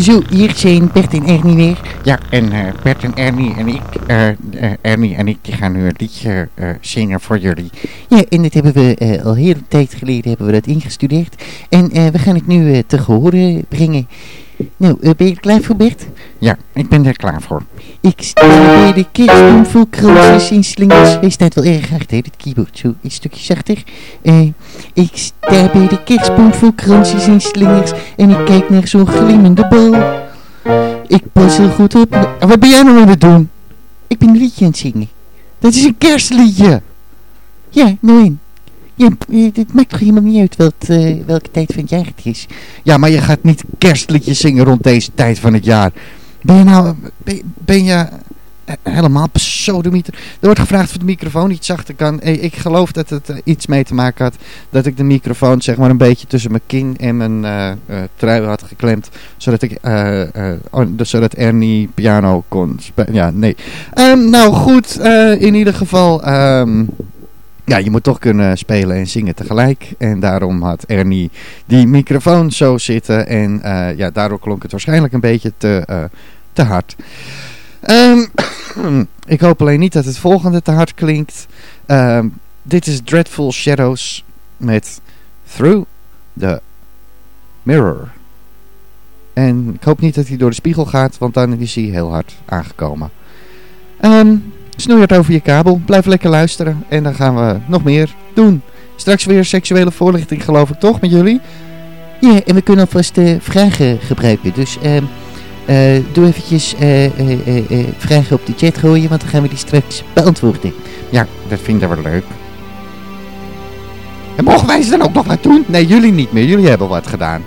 Zo, hier zijn Bert en Ernie weer. Ja, en uh, Bert en Ernie en ik, uh, uh, Ernie en ik, die gaan nu een liedje zingen voor jullie. Ja, en dat hebben we al heel tijd geleden hebben we dat ingestudeerd. En we gaan het nu te gehoren brengen. Nou, ben je er klaar voor, Bert? Ja, ik ben er klaar voor. Ik sta bij de kerstboom vol kransjes en slingers. Hij staat wel erg hard, hè, dit keyboard. Zo, een stukje zachter. Uh, ik sta bij de kerstboom vol kransjes en slingers. En ik kijk naar zo'n glimmende bal. Ik pas heel goed op. Wat ben jij nou aan het doen? Ik ben een liedje aan het zingen. Dat is een kerstliedje. Ja, nou in. Ja, het maakt toch helemaal niet uit welk, uh, welke tijd van het jaar het is. Ja, maar je gaat niet kerstliedjes zingen rond deze tijd van het jaar. Ben je nou, ben, je eh, helemaal pseudomieter? Er wordt gevraagd of de microfoon iets zachter kan. Ik geloof dat het eh, iets mee te maken had dat ik de microfoon zeg maar een beetje tussen mijn kin en mijn trui had geklemd. Zodat ik, uh, uh, zodat Ernie piano kon spelen. Ja, nee. Um, nou goed, in ieder geval... Um, ja, je moet toch kunnen spelen en zingen tegelijk. En daarom had Ernie die microfoon zo zitten. En uh, ja, daardoor klonk het waarschijnlijk een beetje te, uh, te hard. Um, ik hoop alleen niet dat het volgende te hard klinkt. Um, dit is Dreadful Shadows met Through the Mirror. En ik hoop niet dat hij door de spiegel gaat, want dan is hij heel hard aangekomen. Um, Snoeihard over je kabel. Blijf lekker luisteren. En dan gaan we nog meer doen. Straks weer seksuele voorlichting geloof ik toch met jullie? Ja, en we kunnen alvast uh, vragen gebruiken. Dus uh, uh, doe eventjes vragen op de chat gooien. Want dan gaan we die straks beantwoorden. Ja, dat vinden we leuk. En mogen wij ze dan ook nog wat doen? Nee, jullie niet meer. Jullie hebben wat gedaan.